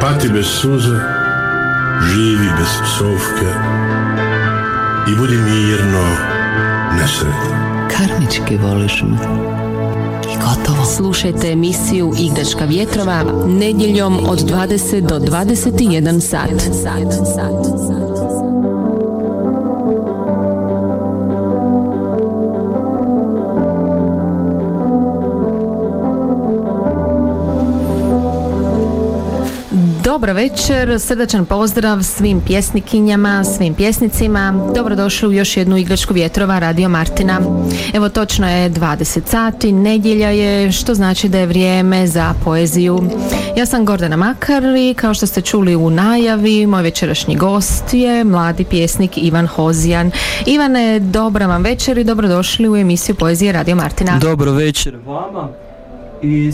Pati bez suza, živi bez psovke i budi mirno nesretan. Karmički voliš me. I gotovo. Slušajte emisiju Igračka vjetrova nedjeljom od 20 do 21 sat. Dobro večer, srdačan pozdrav svim pjesnikinjama, svim pjesnicima. Dobrodošli u još jednu igračku vjetrova Radio Martina. Evo točno je 20 sati, nedjelja je, što znači da je vrijeme za poeziju. Ja sam Gordana Makar i kao što ste čuli u najavi, moj večerašnji gost je mladi pjesnik Ivan Hozijan. Ivane, dobra vam večer i dobrodošli u emisiju Poezije Radio Martina. Dobro večer vama i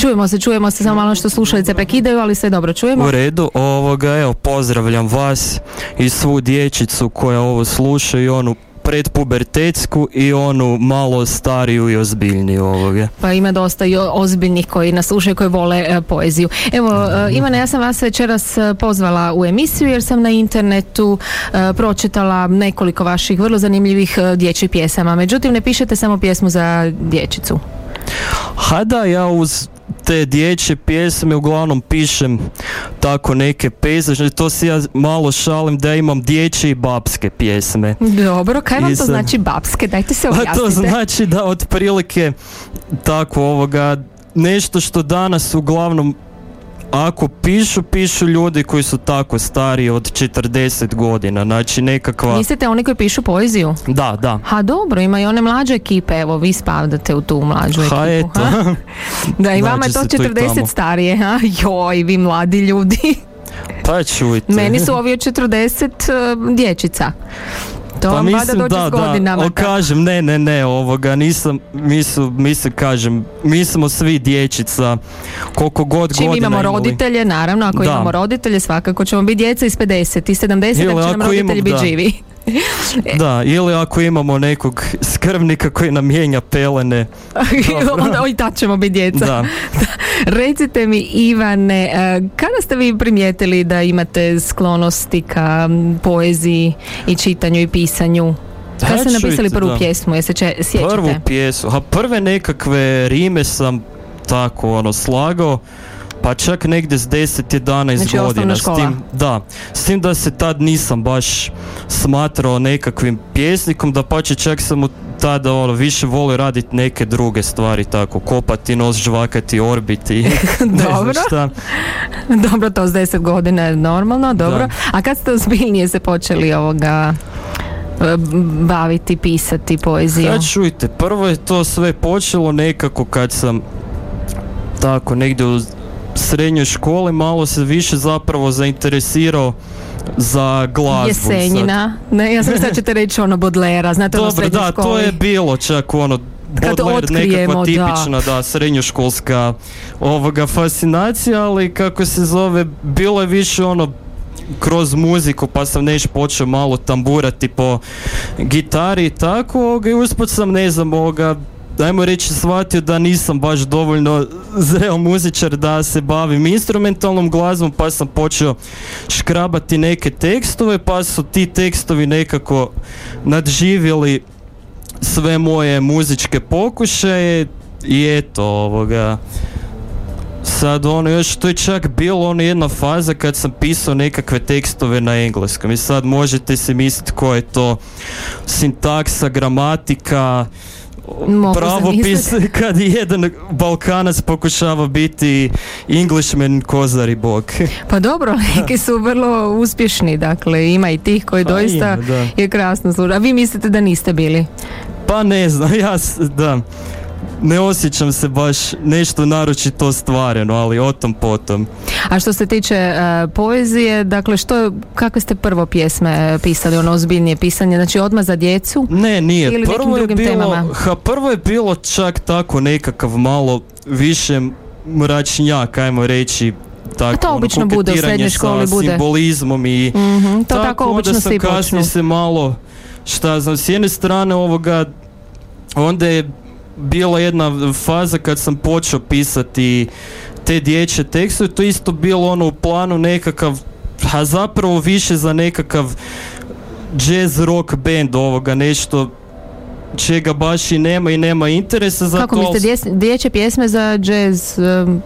Čujemo se, čujemo se, samo malo što slušalice prekidaju, ali sve dobro čujemo. U redu, ovoga, evo, pozdravljam vas i svu dječicu koja ovo sluša i onu predpubertetsku i onu malo stariju i ozbiljniju ovoga. Pa ima dosta i ozbiljnih koji nas slušaju, koji vole e, poeziju. Evo, uh, Ivana, ja sam vas večeras e, pozvala u emisiju jer sam na internetu pročitala nekoliko vaših vrlo zanimljivih dječjih pjesama. Međutim, ne pišete samo pjesmu za dječicu. Ha da, ja uz te dječje pjesme uglavnom pišem tako neke pejzaže, to si ja malo šalim da imam dječje i babske pjesme. Dobro, kaj vam to znači babske? Dajte se objasnite. A to znači da otprilike tako ovoga nešto što danas uglavnom ako pišu, pišu ljudi koji su tako stariji od 40 godina, znači nekakva... Mislite oni koji pišu poeziju? Da, da. Ha, dobro, ima i one mlađe ekipe, evo, vi spadate u tu mlađu ekipu. Ha, eto. Da, i vama je to 40 starije, ha? Joj, vi mladi ljudi. Pa čujte. Meni su ovi od 40 uh, dječica. To pa vam mislim, da, godinama. Da, kažem, ne, ne, ne, ovoga, nisam, mi su, mi se kažem, mi smo svi dječica, koliko god Čim godina imamo roditelje, naravno, ako imamo roditelje, svakako ćemo biti djeca iz 50 i 70, ako će nam roditelji biti živi. Da, ili ako imamo nekog skrbnika koji nam mijenja pelene. Onda i tad ćemo biti djeca. Da. Recite mi Ivane, e, kada ste vi primijetili da imate sklonosti ka poeziji i čitanju i pisanju? Kada ste napisali prvu da. pjesmu, jeste će, sjećate? Prvu pjesmu, a prve nekakve rime sam tako ono slagao pa čak negdje s 10-11 znači, godina. S tim, da, s tim da se tad nisam baš smatrao nekakvim pjesnikom, da pa će čak sam u tada ono, više voli raditi neke druge stvari, tako, kopati nos, žvakati, orbiti, dobro. šta. dobro, to s 10 godina je normalno, dobro. A kad ste ozbiljnije se počeli ovoga e, baviti, pisati poeziju? Kad čujte, prvo je to sve počelo nekako kad sam tako negdje u srednjoj školi malo se više zapravo zainteresirao za glazbu. Jesenjina. Ne, ja sam da ćete reći ono Bodlera, znate ono Dobro, da, to je bilo čak ono kad nekakva tipična, da. da, srednjoškolska ovoga fascinacija, ali kako se zove, bilo je više ono kroz muziku pa sam neš počeo malo tamburati po gitari i tako i usput sam ne znam ovoga ajmo reći shvatio da nisam baš dovoljno zreo muzičar da se bavim instrumentalnom glazbom pa sam počeo škrabati neke tekstove pa su ti tekstovi nekako nadživjeli sve moje muzičke pokušaje i eto ovoga. Sad ono još to je čak bilo ono jedna faza kad sam pisao nekakve tekstove na engleskom i sad možete se misliti ko je to sintaksa, gramatika pravopis kad jedan Balkanac pokušava biti Englishman, kozar i bog. Pa dobro, neki su vrlo uspješni, dakle ima i tih koji pa doista je krasno služa. A vi mislite da niste bili? Pa ne znam, ja da ne osjećam se baš nešto naročito stvareno, ali o tom potom. A što se tiče uh, poezije, dakle što, kakve ste prvo pjesme pisali, ono ozbiljnije pisanje, znači odmah za djecu? Ne, nije. Ili prvo je bilo, Ha, prvo je bilo čak tako nekakav malo više mračnjak, ajmo reći, tako, to ono, obično bude u srednjoj školi bude. simbolizmom i mm to tako, tako obično sam kasnije se malo šta znam, s jedne strane ovoga onda je bila jedna faza kad sam počeo pisati te dječje tekstove, to isto bilo ono u planu nekakav, a zapravo više za nekakav jazz rock band ovoga, nešto čega baš i nema i nema interesa za Kako to. mislite, djes- dječje pjesme za jazz? um,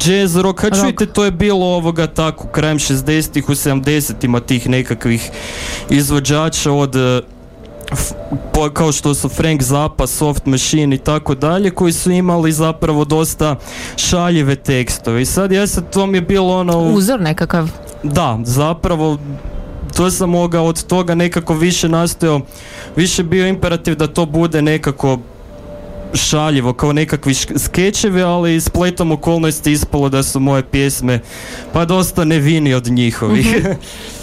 Jazz rock, a Rock. čujte, to je bilo ovoga tako krajem 60-ih u 70-ima tih nekakvih izvođača od kao što su Frank Zappa, Soft Machine i tako dalje, koji su imali zapravo dosta šaljive tekstove. I sad ja sad, to mi je bilo ono... uzor nekakav? da, zapravo to sam mogao od toga nekako više nastojao, više bio imperativ da to bude nekako šaljivo, kao nekakvi skečevi, ali spletom okolnosti ispalo da su moje pjesme pa dosta nevini od njihovih. Um,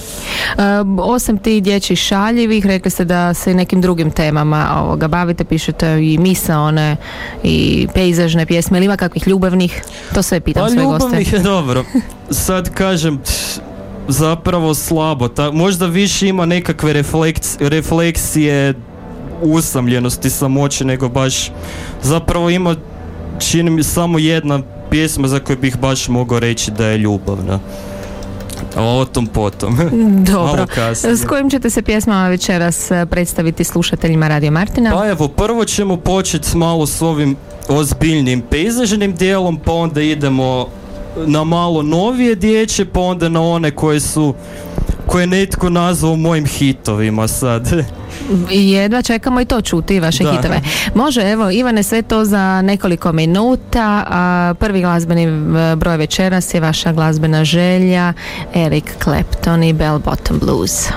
osim tih dječjih šaljivih, rekli ste da se nekim drugim temama ovoga bavite, pišete i misaone i pejzažne pjesme, ili ima kakvih ljubavnih? To sve pitam pa svoje goste. je dobro. Sad kažem, zapravo slabo. Ta, možda više ima nekakve refleks- refleksije usamljenosti samoće nego baš zapravo ima čini mi samo jedna pjesma za koju bih baš mogao reći da je ljubavna. O tom potom. Dobro. S kojim ćete se pjesmama večeras eh, predstaviti slušateljima Radio Martina? Pa evo, prvo ćemo početi malo s ovim ozbiljnim pejzažnim dijelom, pa onda idemo na malo novije dječje, pa onda na one koje su koje je netko nazvao mojim hitovima sad. I Jedva čekamo i to čuti, vaše Da. hitove. Može, evo, Ivane, sve to za nekoliko minuta. A prvi glazbeni eh, broj večeras je vaša glazbena želja, Eric Clapton i Bell Bottom Blues.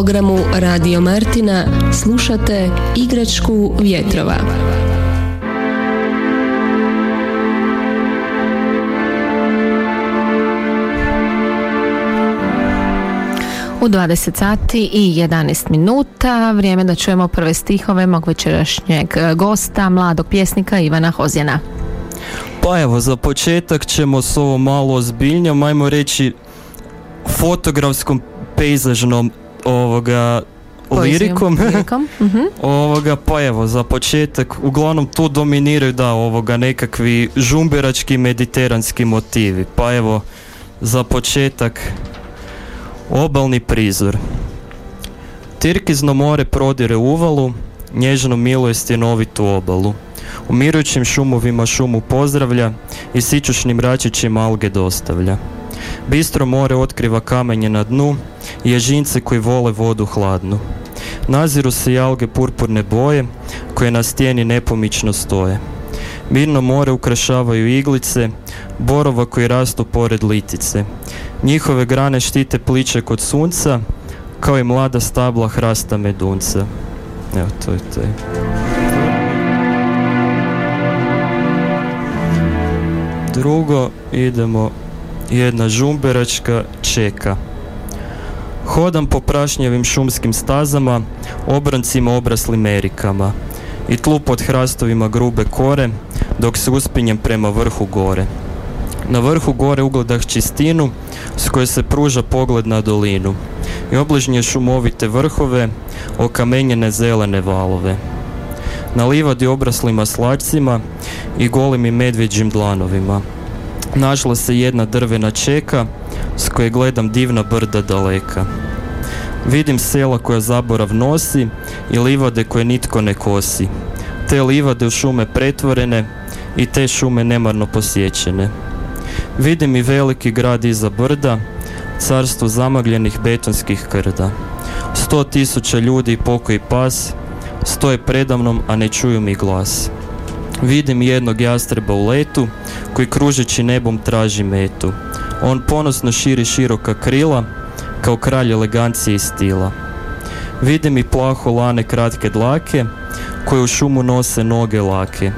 Programu Radio Martina slušate Igračku vjetrova. U 20 sati i 11 minuta vrijeme da čujemo prve stihove mog večerašnjeg e, gosta, mladog pjesnika Ivana Hozjana. Pa evo, za početak ćemo s ovo malo ozbiljnjom, ajmo reći fotografskom pejzažnom ovoga lirikom. lirikom, mhm. Ovoga, pa evo, za početak, uglavnom tu dominiraju da ovoga nekakvi žumberački mediteranski motivi. Pa evo, za početak, obalni prizor. Tirkizno more prodire uvalu, nježno miluje stjenovitu obalu. U mirujućim šumovima šumu pozdravlja i sičušnim račićima alge dostavlja. Bistro more otkriva kamenje na dnu ježince koji vole vodu hladnu. Naziru se i alge purpurne boje koje na stijeni nepomično stoje. Mirno more ukrašavaju iglice, borova koji rastu pored litice. Njihove grane štite pliče kod sunca, kao i mlada stabla hrasta medunca. Evo, to je to. Drugo, idemo jedna žumberačka čeka. Hodam po prašnjevim šumskim stazama, obrancima obraslim erikama i tlu pod hrastovima grube kore, dok se uspinjem prema vrhu gore. Na vrhu gore ugledah čistinu, s koje se pruža pogled na dolinu i obližnje šumovite vrhove, okamenjene zelene valove. Na livadi obraslima slačcima i golim i dlanovima. Našla se jedna drvena čeka, s koje gledam divna brda daleka. Vidim sela koja zaborav nosi i livade koje nitko ne kosi. Te livade u šume pretvorene i te šume nemarno posjećene. Vidim i veliki grad iza brda, carstvo zamagljenih betonskih krda. Sto tisuća ljudi i pokoj pas, stoje predamnom, a ne čuju mi glas. Vidim jednog jastreba u letu, koji kružeći nebom traži metu. On ponosno širi široka krila, kao kralj elegancije i stila. Vidim i plaho lane kratke dlake, koje u šumu nose noge lake.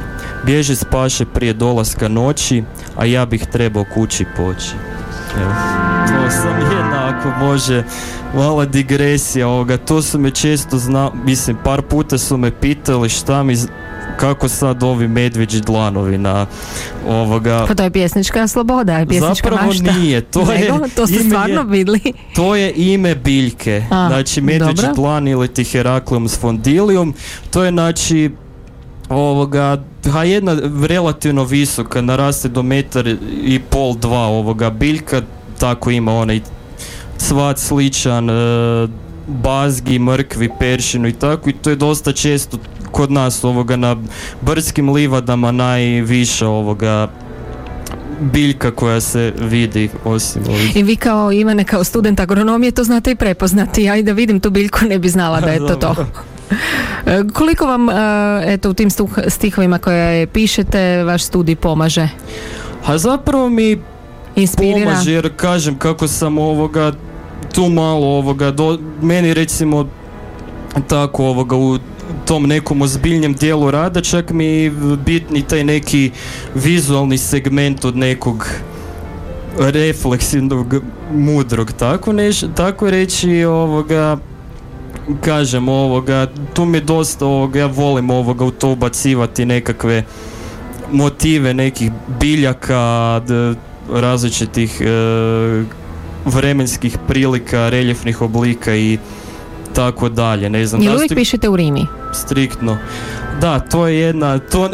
Bježi s paše prije dolaska noći, a ja bih trebao kući poći. Evo, to sam jednako, može, mala digresija ovoga, to su me često zna, mislim, par puta su me pitali šta mi, kako sad ovi medveđi dlanovi na ovoga, Pa to je pjesnička sloboda, je pjesnička Zapravo mašta. nije, to je Nego, to ste stvarno je- vidli. to je ime biljke, A, znači medveđi dlan ili ti Herakleum sfondilium, to je znači ovoga, ha jedna relativno visoka, naraste do metar i pol, dva ovoga biljka, tako ima onaj cvat sličan e, bazgi, mrkvi, peršinu i tako i to je dosta često kod nas ovoga na brdskim livadama najviša ovoga biljka koja se vidi osim ovih I vi kao Ivane, kao student agronomije to znate i prepoznati. Ja i da vidim tu biljku ne bi znala da je to to. E, Koliko vam, e, eto, u tim stihovima koje pišete, vaš studij pomaže? A zapravo mi Inspirira? pomaže jer kažem kako sam ovoga tu malo ovoga do, meni recimo tako ovoga u tom nekom ozbiljnjem dijelu rada čak mi bitni taj neki vizualni segment od nekog refleksivnog mudrog. Tako neš, tako reći ovoga kažem ovoga tu mi dosta ovoga ja volim ovoga u to ubacivati nekakve motive nekih biljaka d- različitih e, vremenskih prilika reljefnih oblika i tako dalje ne znam Jel da li uvijek pišete u Rimi? striktno da to je jedna to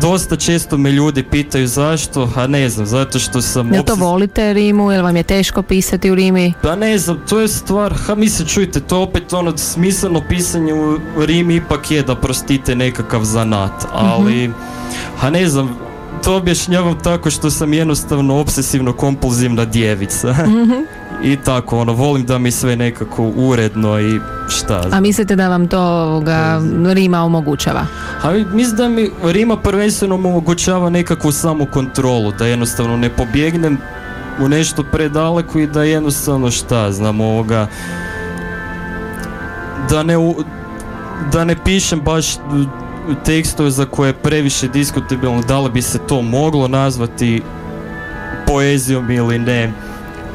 dosta često me ljudi pitaju zašto a ne znam zato što sam Jel to obses- volite Rimu? Jel vam je teško pisati u Rimi? pa ne znam, to je stvar, ha mislim, čujte, to opet ono smisleno pisanje u Rimi ipak je da prostite nekakav zanat, ali, ha ne znam, to objašnjavam tako što sam jednostavno obsesivno kompulzivna djevica. I tako, ono, volim da mi sve nekako uredno i šta A znam. mislite da vam to ovoga, Rima omogućava? A mi- mislim da mi Rima prvenstveno omogućava nekakvu samu kontrolu, da jednostavno ne pobjegnem u nešto predaleko i da jednostavno šta znam ovoga da ne, da ne pišem baš tekstove za koje je previše diskutabilno, da li bi se to moglo nazvati poezijom ili ne,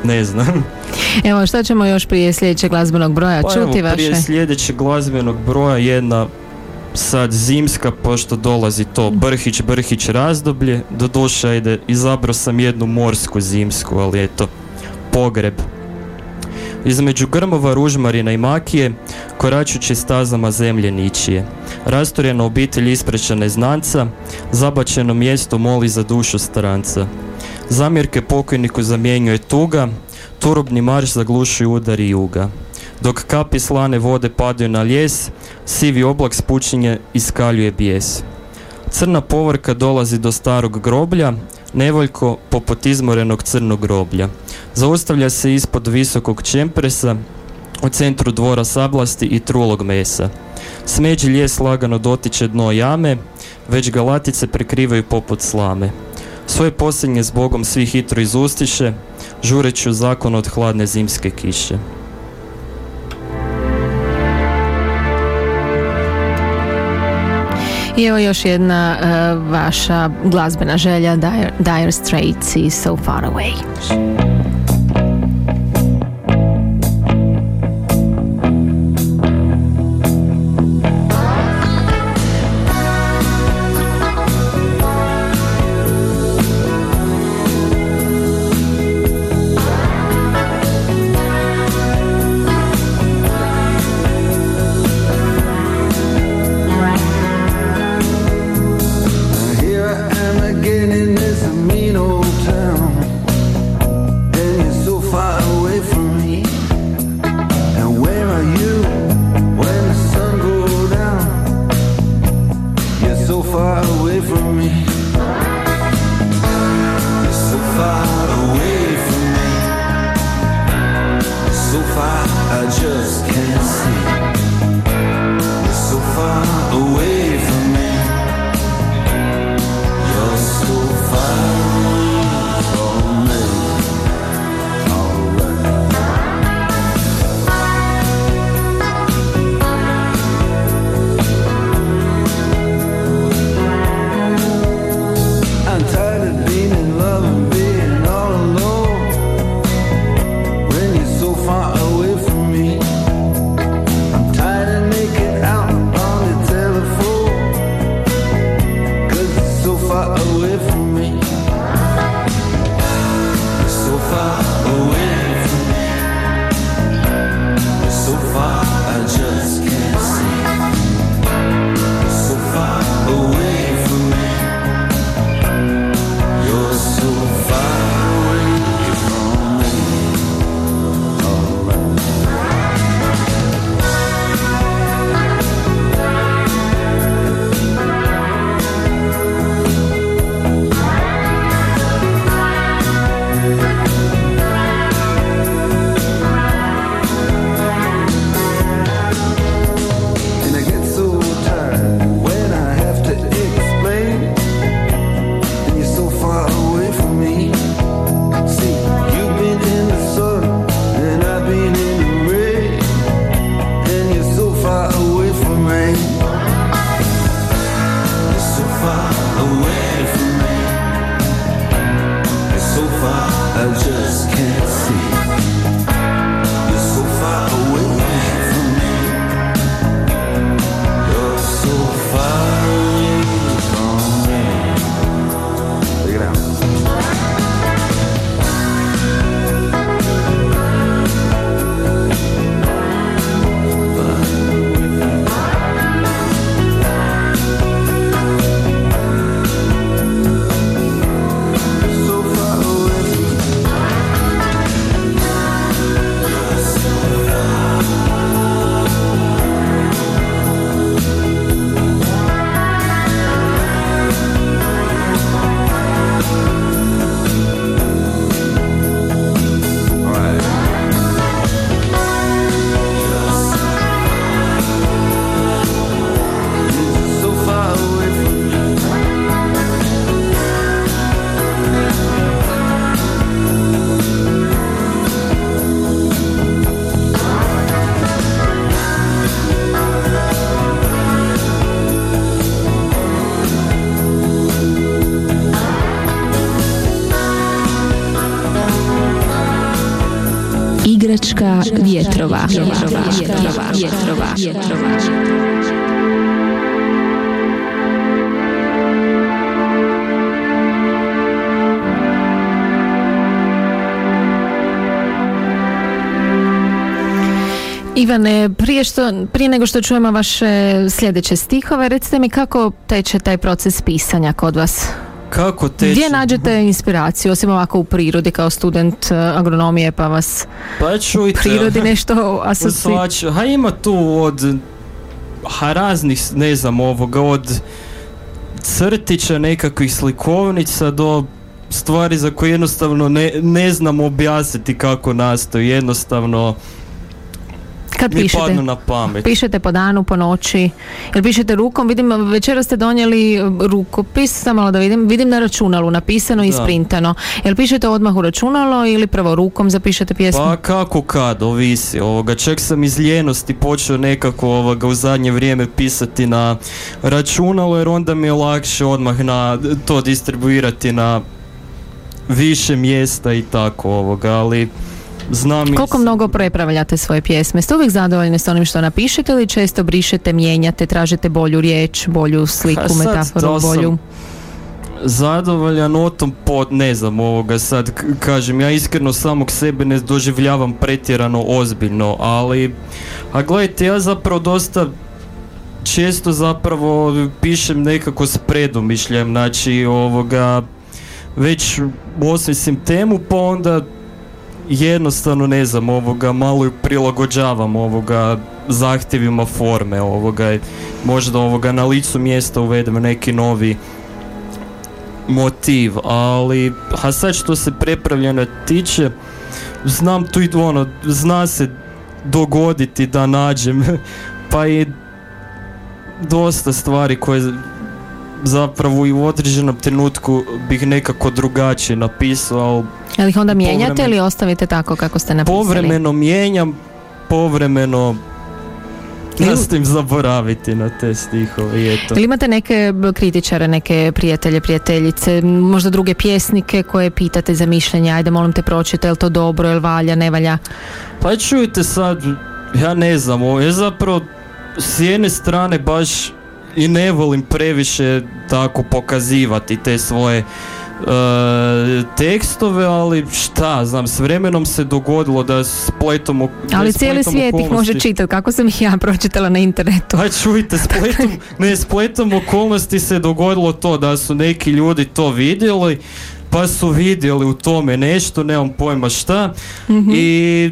ne znam. Evo, šta ćemo još prije sljedećeg glazbenog broja Pa evo, čuti prije vaše? sljedećeg glazbenog broja jedna sad zimska, pošto dolazi to Brhić, Brhić razdoblje, doduše ajde, izabrao sam jednu morsku zimsku, ali eto, pogreb. Između grmova, ružmarina i makije, koračući stazama zemlje ničije. Rasturjena obitelj isprečana znanca, zabačeno mjesto moli za dušu stranca. Zamjerke pokojniku zamjenjuje tuga, turobni marš zaglušuju udari juga. Dok kapi slane vode padaju na ljes, sivi oblak spučinje iskaljuje bijes. Crna povorka dolazi do starog groblja, nevoljko poput izmorenog crnog groblja. Zaustavlja se ispod visokog čempresa, u centru dvora sablasti i trulog mesa. Smeđi lijes lagano dotiče dno jame, već ga latice prekrivaju poput slame. Svoje posljednje zbogom svi hitro izustiše, žureći u zakon od hladne zimske kiše. I evo još jedna e, vaša glazbena želja Dire, Dire Straits i So Far Away. Vjetrova. Vjetrova. Vjetrova. Vjetrova. Vjetrova. Ivane, prije, što, prije nego što čujemo vaše sljedeće stihove, recite mi kako teče taj proces pisanja kod vas? Kako teče? Gdje nađete inspiraciju, osim ovako u prirodi kao student eh, agronomije pa vas Pa čujte. prirodi nešto asoci... Svač, ha ima tu od ha raznih, ne znam, ovoga, od crtića, nekakvih slikovnica do stvari za koje jednostavno ne, ne znam objasniti kako nastaju, jednostavno Kad mi pišete? padnu na pamet. Pišete po danu, po noći? Jel pišete rukom? Vidim, večera ste donijeli eh, rukopis, samo malo da vidim. Vidim na računalu, napisano i Da. isprintano. Jel pišete odmah u računalo ili prvo rukom zapišete pjesmu? Pa kako kad, ovisi ovoga. Čak sam iz ljenosti počeo nekako ovoga u zadnje vrijeme pisati na računalo jer onda mi je lakše odmah na to distribuirati na više mjesta i tako ovoga, ali znam i- Koliko mnogo prepravljate svoje pjesme? Ste uvijek zadovoljni s onim što napišete ili često brišete, mijenjate, tražite bolju riječ, bolju sliku, Ha, sad metaforu, bolju? zadovoljan o tom pod, ne znam ovoga sad kažem, ja iskreno samog sebe ne doživljavam pretjerano ozbiljno, ali a gledajte, ja zapravo dosta često zapravo pišem nekako s predomišljem, znači ovoga već osmislim temu pa onda jednostavno ne znam ovoga malo prilagođavam ovoga zahtjevima forme ovoga. Možda ovoga na licu mjesta uvedem neki novi motiv, ali a sad što se prepravljanja tiče, znam tu i ono, zna se dogoditi da nađem, pa i dosta stvari koje zapravo i u određenom trenutku bih nekako drugačije napisao, ali ih onda mijenjate ili ostavite tako kako ste napisali? povremeno mijenjam, povremeno nastojim zaboraviti na te stihove i eto. Ili imate neke kritičare, neke prijatelje, prijateljice, možda druge pjesnike koje pitate za mišljenje, ajde molim te pročite, jel to dobro, jel valja, ne valja? Pa čujte sad, ja ne znam, ovo je zapravo s jedne strane baš i ne volim previše tako pokazivati te svoje e, tekstove, ali šta znam, s vremenom se dogodilo da spletom ok- da Ali cijeli spletom svijet ih može čitati, kako sam ih ja pročitala na internetu. Pa čujte, spletom, ne, spletom okolnosti se dogodilo to da su neki ljudi to vidjeli, pa su vidjeli u tome nešto, nemam pojma šta, Mhm. i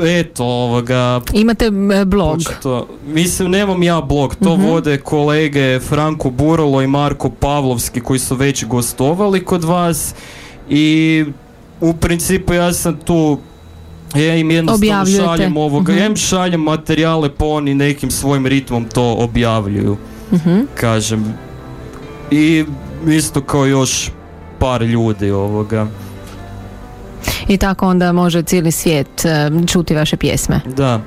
eto, ovoga, Imate blog. Očito. Mislim, nemam ja blog, to Mhm. vode kolege Franko Burolo i Marko Pavlovski koji su već gostovali kod vas i u principu ja sam tu ja im jednostavno Objavljujete. šaljem ovoga, Mhm. ja im šaljem materijale pa oni nekim svojim ritmom to objavljuju, Mhm. kažem. I isto kao još par ljudi ovoga. I tako onda može cijeli svijet e, čuti vaše pjesme. Da.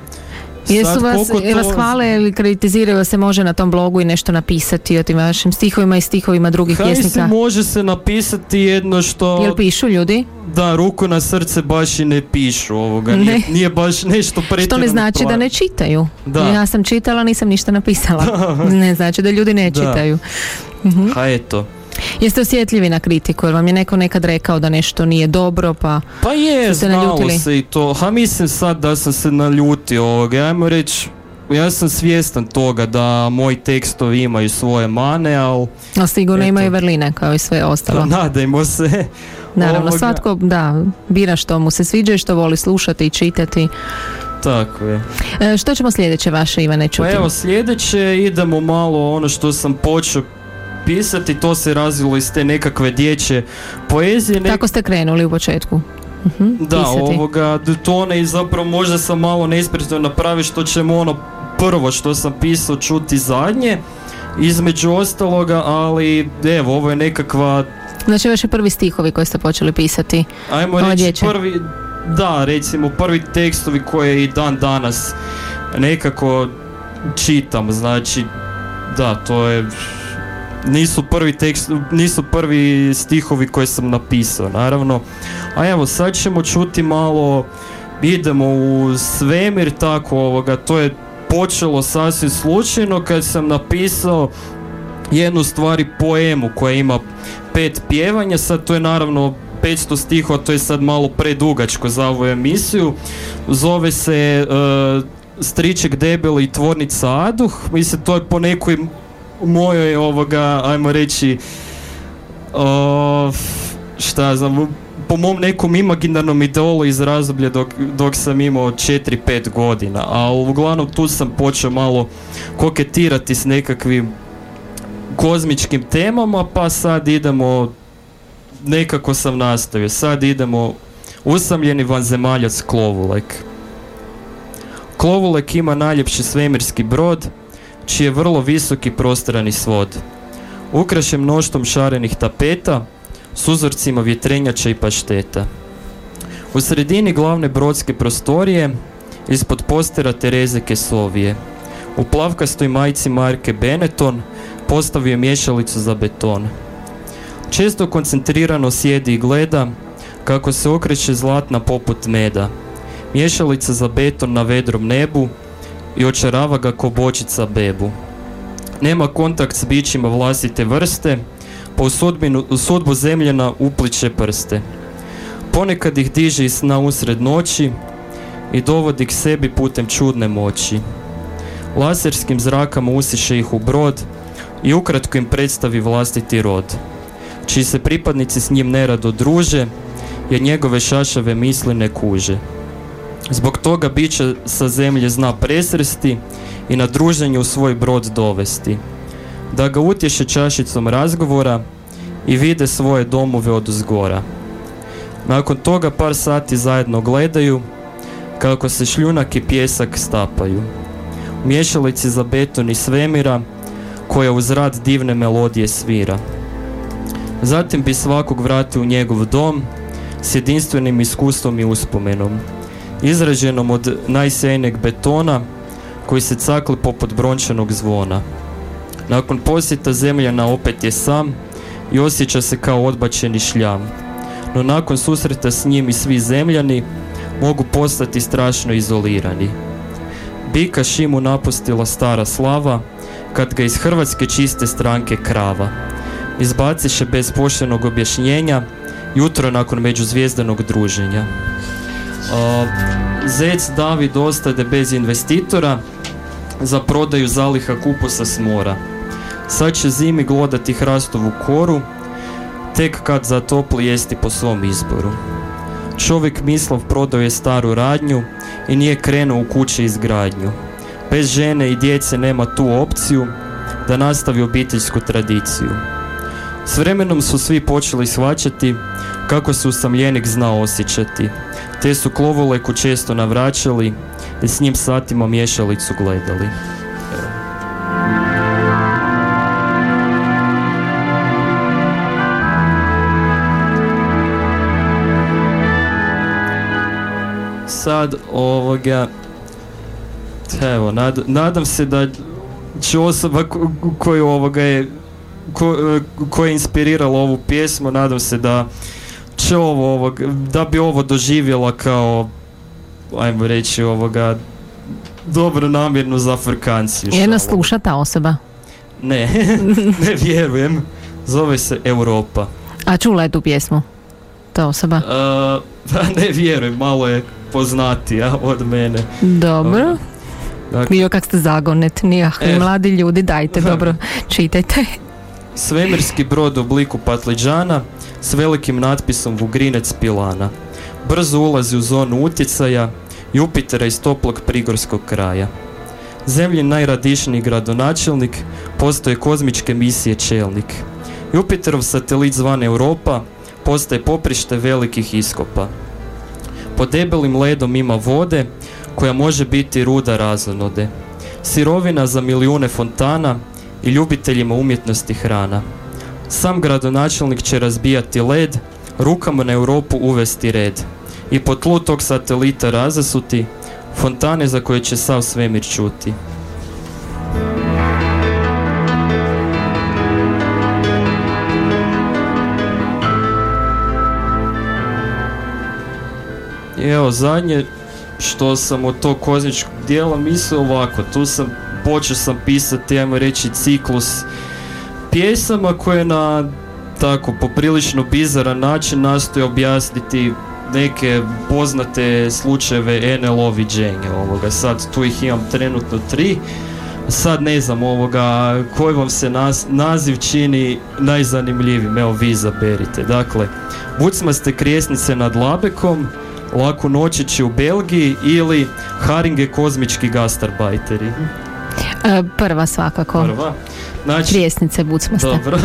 Jesu vas, jel vas to- hvale ili kritiziraju se može na tom blogu i nešto napisati o tim vašim stihovima i stihovima drugih Ha, pjesnika? mislim, može se napisati jedno što... Jel pišu ljudi? Da, ruku na srce baš i ne pišu ovoga. Nije, Ne. nije baš nešto pretjerano. Što ne znači da ne čitaju. Da. Ja sam čitala, nisam ništa napisala. ne znači da ljudi ne Da. čitaju. Mhm. Ha eto. Jeste osjetljivi na kritiku, jer vam je neko nekad rekao da nešto nije dobro, pa Pa je, Ste se naljutili? se i to. Ha mislim sad da sam se naljutio ovoga. Ajmo reći, ja sam svjestan toga da moji tekstovi imaju svoje mane, ali ali sigurno Eto. imaju vrline kao i sve ostalo. nadajmo se. Naravno, ovoga. svatko da, bira što mu se sviđa i što voli slušati i čitati. Tako je. E, što ćemo sljedeće vaše, Ivane, čuti? Pa evo sljedeće idemo malo ono što sam počeo pisati, to se razvilo iz te nekakve dječje poezije. nek- Tako ste krenuli u početku. Mhm, Da, pisati. ovoga, tone i zapravo možda sam malo nespretno napravio što ćemo ono prvo što sam pisao čuti zadnje, između ostaloga, ali evo, ovo je nekakva, Znači, vaši prvi stihovi koje ste počeli pisati. ajmo reći dječje. prvi, da, recimo prvi tekstovi koje i dan danas nekako čitam, znači, da, to je, nisu prvi tekst, nisu prvi stihovi koje sam napisao, naravno. A evo, sad ćemo čuti malo idemo u svemir, tako ovoga, to je počelo sasvim slučajno kad sam napisao jednu stvari poemu koja ima pet pjevanja, sad to je naravno 500 stihova, to je sad malo predugačko za ovu emisiju. Zove se uh, Striček debeli i tvornica Aduh. Mislim, to je po nekoj mojoj ovoga, ajmo reći, uh, šta znam, po mom nekom imaginarnom idolu iz razdoblja dok, dok sam imao 4-5 godina, a uglavnom tu sam počeo malo koketirati s nekakvim kozmičkim temama, pa sad idemo, nekako sam nastavio, sad idemo usamljeni vanzemaljac Klovulek. Klovulek ima najljepši svemirski brod, čiji je vrlo visoki prostorani svod. Ukrašen mnoštvom šarenih tapeta, s uzorcima vjetrenjača i pašteta. U sredini glavne brodske prostorije, ispod postera Tereze Kesovije. U plavkastoj majci Marke Benetton postavio je miješalicu za beton. Često koncentrirano sjedi i gleda kako se okreće zlatna poput meda. Miješalica za beton na vedrom nebu i očarava ga ko bočica bebu. Nema kontakt s bićima vlastite vrste, pa u, sudbinu, u sudbu zemljena upliče prste. Ponekad ih diže iz sna usred noći i dovodi k sebi putem čudne moći. Laserskim zrakama usiše ih u brod i ukratko im predstavi vlastiti rod, čiji se pripadnici s njim nerado druže, jer njegove šašave misli ne kuže. Zbog toga biće sa zemlje zna presresti i na druženje u svoj brod dovesti. Da ga utješe čašicom razgovora i vide svoje domove od uzgora. Nakon toga par sati zajedno gledaju kako se šljunak i pjesak stapaju. U miješalici za beton i svemira koja uz rad divne melodije svira. Zatim bi svakog vratio u njegov dom s jedinstvenim iskustvom i uspomenom, izrađenom od najsjajnijeg betona koji se cakli poput brončanog zvona. Nakon posjeta zemljana opet je sam i osjeća se kao odbačeni šljam. No nakon susreta s njim i svi zemljani mogu postati strašno izolirani. Bika Šimu napustila stara slava, kad ga iz Hrvatske čiste stranke krava. Izbaciše bez poštenog objašnjenja jutro nakon međuzvijezdanog druženja. Zec David ostade bez investitora za prodaju zaliha kupusa s mora. Sad će zimi glodati hrastovu koru, tek kad zatopli jesti po svom izboru. Čovjek mislov prodao je staru radnju i nije krenuo u kuće izgradnju. Bez žene i djece nema tu opciju da nastavi obiteljsku tradiciju. S vremenom su svi počeli shvaćati kako se usamljenik zna osjećati, te su klovoleku često navraćali i s njim satima miješalicu gledali. Sad ovoga Evo, nad, nadam se da će osoba ko- koju ovoga je ko, koja je inspirirala ovu pjesmu, nadam se da će ovo, ovog, da bi ovo doživjela kao ajmo reći ovoga dobro namjernu za frkanciju. Jedna šalu. sluša ta osoba. Ne, ne vjerujem. Zove se Europa. A čula je tu pjesmu? Ta osoba. Uh, pa ne vjerujem, malo je poznatija od mene. Dobro. Dakle, Bio kak ste zagonetni, ah, E. mladi ljudi, dajte, dobro, čitajte. Svemirski brod u obliku patliđana s velikim natpisom Vugrinec Pilana. Brzo ulazi u zonu utjecaja Jupitera iz toplog prigorskog kraja. Zemljin najradišniji gradonačelnik postoje kozmičke misije čelnik. Jupiterov satelit zvan Europa postaje poprište velikih iskopa. Pod debelim ledom ima vode koja može biti ruda razonode. Sirovina za milijune fontana i ljubiteljima umjetnosti hrana. Sam gradonačelnik će razbijati led, rukama na Europu uvesti red i po tlu tog satelita razasuti fontane za koje će sav svemir čuti. I evo zadnje, što sam od tog kozmičkog dijela mislio ovako, tu sam, počeo sam pisati, ajmo reći, ciklus pjesama koje na tako poprilično bizaran način nastoje objasniti neke poznate slučajeve NLO viđenja ovoga. Sad tu ih imam trenutno tri. Sad ne znam ovoga koji vam se naz- naziv čini najzanimljivim. Evo vi izaberite. Dakle, Bucmaste krijesnice nad Labekom, Laku noćići u Belgiji ili Haringe kozmički gastarbajteri. E, Prva svakako. Prva. Znači, Prijesnice Bucmaste. dobro.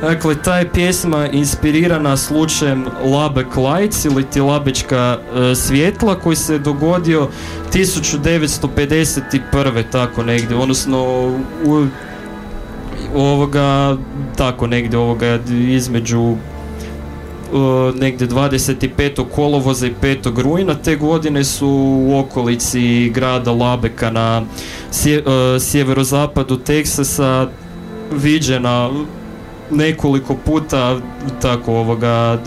Dakle, ta je pjesma inspirirana slučajem Labek Lights ili ti Labečka e, svjetla koji se dogodio 1951. tako negdje, odnosno u, ovoga, tako negdje ovoga između negdje 25. kolovoza i 5. rujna te godine su u okolici grada Labeka na sje, uh, sjeverozapadu Teksasa viđena nekoliko puta tako ovoga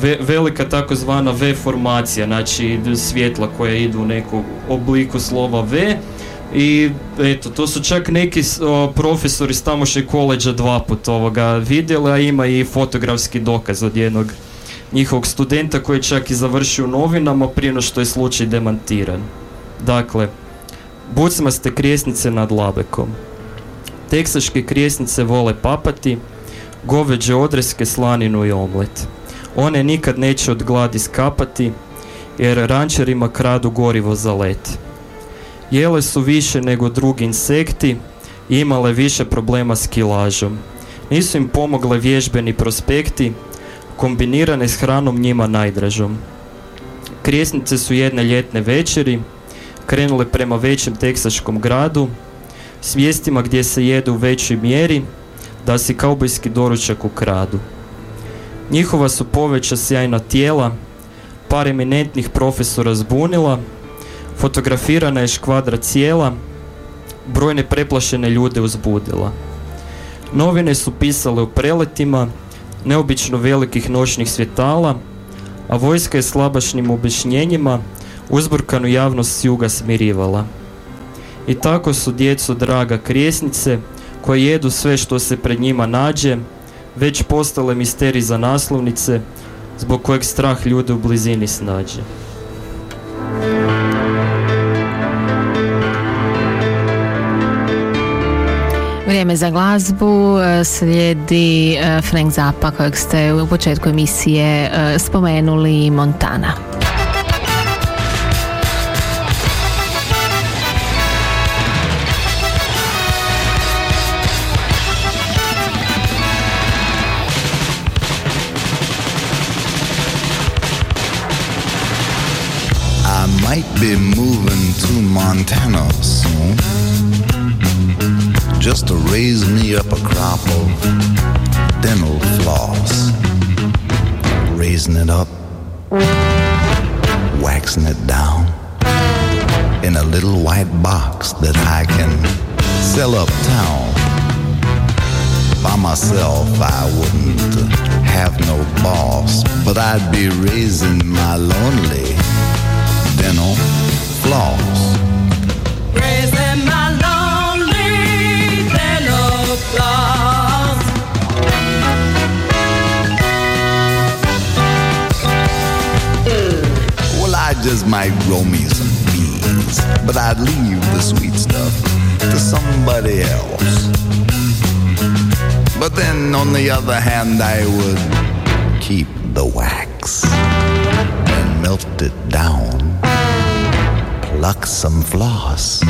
ve- velika takozvana V formacija, znači svjetla koja idu u nekom obliku slova V i eto, to su čak neki o, profesori s tamošnjeg koleđa dva put ovoga vidjeli, a ima i fotografski dokaz od jednog njihovog studenta koji je čak i završio u novinama prije no što je slučaj demantiran. Dakle, bucmaste krijesnice nad Labekom. Teksaške krijesnice vole papati, goveđe odreske, slaninu i omlet. One nikad neće od gladi skapati, jer rančerima kradu gorivo za let. Jele su više nego drugi insekti i imale više problema s kilažom. Nisu im pomogle vježbeni prospekti, kombinirane s hranom njima najdražom. Krijesnice su jedne ljetne večeri, krenule prema većem teksaškom gradu, s vijestima gdje se jede u većoj mjeri, da si kaubojski doručak ukradu. Njihova su poveća sjajna tijela, par eminentnih profesora zbunila, fotografirana je škvadra cijela, brojne preplašene ljude uzbudila. Novine su pisale u preletima, neobično velikih noćnih svjetala, a vojska je slabašnim objašnjenjima uzburkanu javnost s juga smirivala. I tako su djeco draga krijesnice, koje jedu sve što se pred njima nađe, već postale misteri za naslovnice, zbog kojeg strah ljude u blizini snađe. Vrijeme za glazbu e, slijedi e, Frank Zappa kojeg ste u početku emisije e, spomenuli Montana. I might be moving to Montana soon. Just to raise me up a crop of dental floss. Raising it up, waxing it down in a little white box that I can sell uptown. By myself, I wouldn't have no boss, but I'd be raising my lonely dental floss. Just might grow me some beans, but I'd leave the sweet stuff to somebody else. But then, on the other hand, I would keep the wax and melt it down, pluck some floss,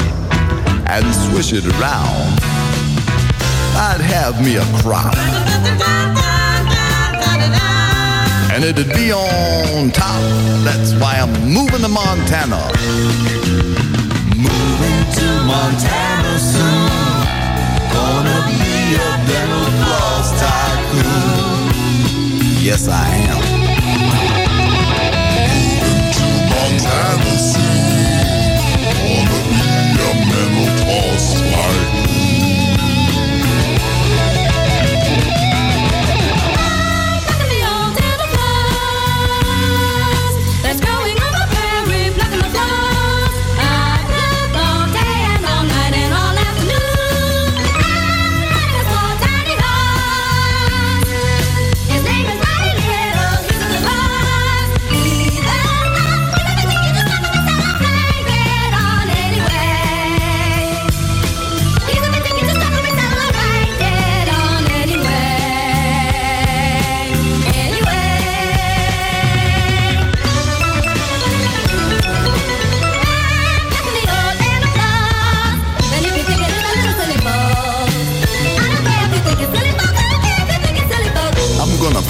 and swish it around. I'd have me a crop, and it'd be on top. That's why I'm moving to Montana. Moving to Montana soon. Gonna be a dental floss tycoon. Yes, I am. Moving to Montana soon. Gonna be a mental floss tycoon.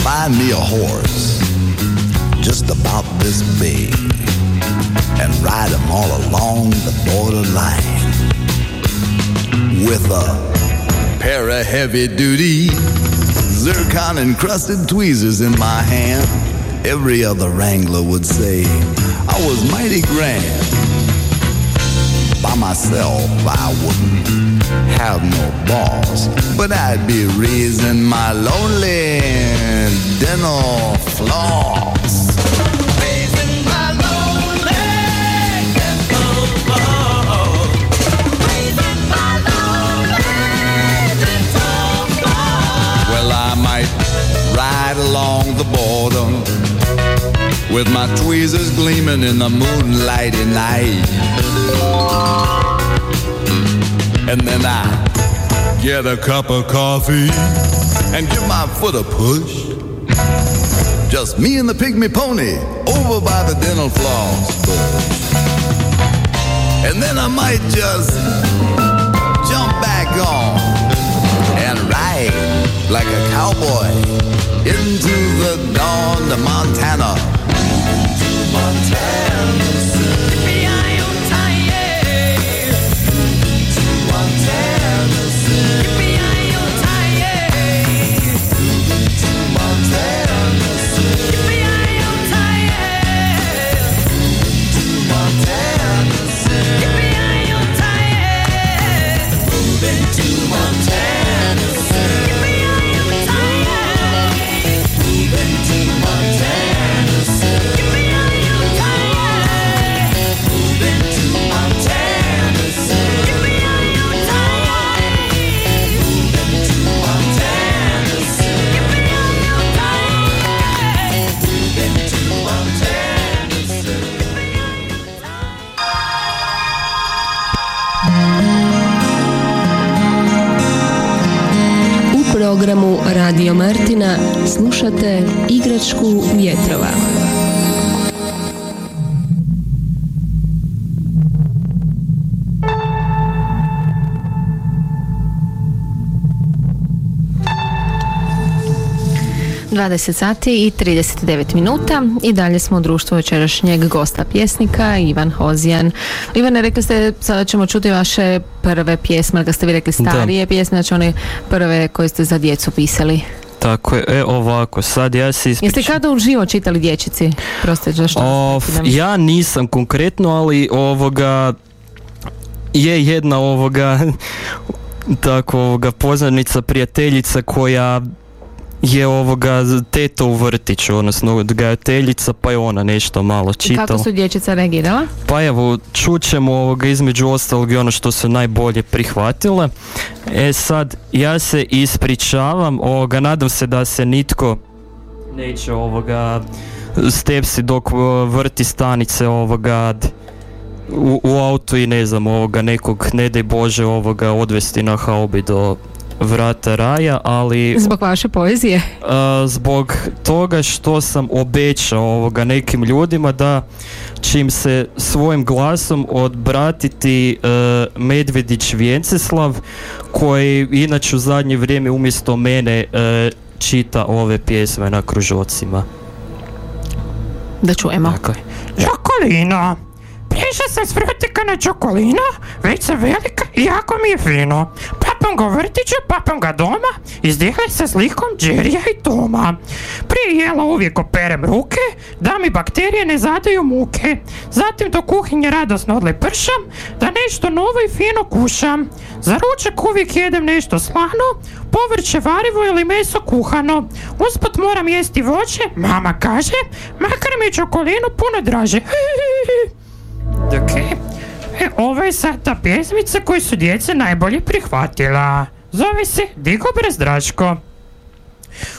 Find me a horse just about this big and ride him all along the borderline with a pair of heavy duty zircon encrusted tweezers in my hand. Every other wrangler would say I was mighty grand. By myself, I wouldn't have no boss, but I'd be raising my lonely lonely dental floss. Well, I might ride along the border with my tweezers gleaming in the moonlighty night. And then I get a cup of coffee and give my foot a push. Just me and the pygmy pony over by the dental floss. And then I might just jump back on and ride like a cowboy into the dawn to Montana. Montana. Programu Radio Martina slušate igračku vjetrova. Dvadeset sati i 39 minuta i dalje smo u društvu večerašnjeg gosta pjesnika Ivan Hozijan. Ivane, rekli ste sada ćemo čuti vaše prve pjesme, kad ste vi rekli starije pjesme, znači one prve koje ste za djecu pisali. Tako je, e ovako, sad ja se Jeste ispričam. kada uživo čitali dječici? Proste, vas Of, ja nisam konkretno, ali ovoga je jedna ovoga tako ovoga poznanica prijateljica koja je ovoga teta u vrtiću, odnosno odgajateljica, pa je ona nešto malo I čitala. Kako su dječica reagirala? Pa evo, čućemo ovoga između ostalog i ono što su najbolje prihvatile. E sad, ja se ispričavam, ovoga, nadam se da se nitko neće ovoga stepsi dok vrti stanice ovoga u, u autu i ne znam ovoga nekog ne daj Bože ovoga odvesti na haubi do vrata raja, ali Zbog vaše poezije? a, zbog toga što sam obećao ovoga nekim ljudima da će im se svojim glasom odbratiti e, Medvedić Vjenceslav koji inače u zadnje vrijeme umjesto mene e, čita ove pjesme na kružocima. Da čujemo. Dakle, Čokolina. Prišla sam s vrtika na čokolina, već sam velika i jako mi je fino. Papam ga u vrtiću, papam ga doma, izdjelaj se s likom Jerrya i Toma. Prije jela uvijek operem ruke, da mi bakterije ne zadaju muke. Zatim do kuhinje radosno odlepršam, da nešto novo i fino kušam. Za ručak uvijek jedem nešto slano, povrće varivo ili meso kuhano. Usput moram jesti voće, mama kaže, makar mi je čokolinu puno draže. Ok. E, ovo je sad ta pjesmica koju su djeca najbolje prihvatila. Zove se Digobraz Draško.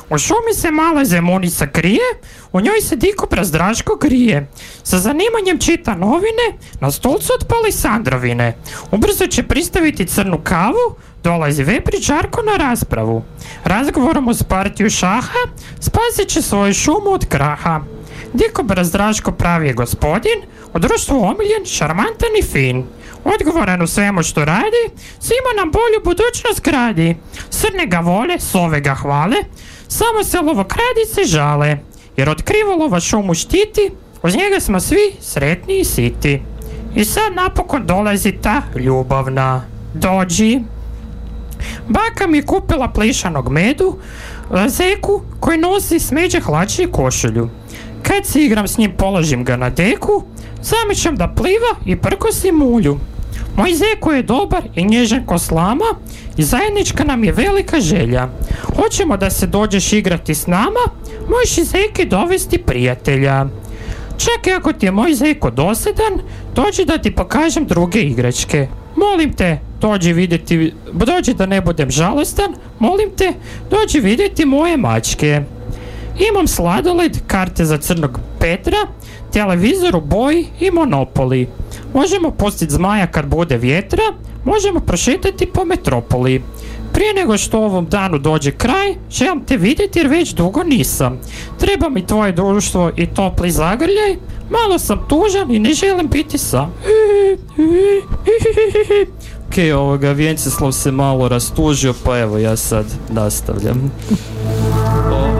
U šumi se mala zemunica krije, u njoj se Dikobraz Draško grije. Sa zanimanjem čita novine, na stolcu od palisandrovine. Ubrzo će pristaviti crnu kavu, dolazi vepri Žarko na raspravu. Razgovorom uz partiju šaha, spasit će svoju šumu od kraha. Dikobraz Draško pravi je gospodin, u društvu omiljen, šarmantan i fin. Odgovoran u svemu što radi, svima nam bolju budućnost gradi. Srne ga vole, sove ga hvale, samo se lovokradice žale. Jer od krivolova šumu štiti, uz njega smo svi sretni i siti. I sad napokon dolazi ta ljubavna. Dođi. Baka mi je kupila plišanog medu, zeku koji nosi smeđe hlače i košulju. Kad se igram s njim položim ga na deku, zamišljam da pliva i prkosi mulju. Moj zeko je dobar i nježan ko slama i zajednička nam je velika želja. Hoćemo da se dođeš igrati s nama, možeš i zeki dovesti prijatelja. Čak i ako ti je moj zeko dosadan, dođi da ti pokažem druge igračke. Molim te, dođi vidjeti, dođi da ne budem žalostan, molim te, dođi vidjeti moje mačke. Imam sladoled, karte za crnog Petra, televizor u boji i monopoli. Možemo pustiti zmaja kad bude vjetra, možemo prošetati po metropoli. Prije nego što ovom danu dođe kraj, želim te vidjeti jer već dugo nisam. Treba mi tvoje društvo i topli zagrljaj, malo sam tužan i ne želim biti sam. Ok, ovoga, Vjenceslav se malo rastužio, pa evo ja sad nastavljam.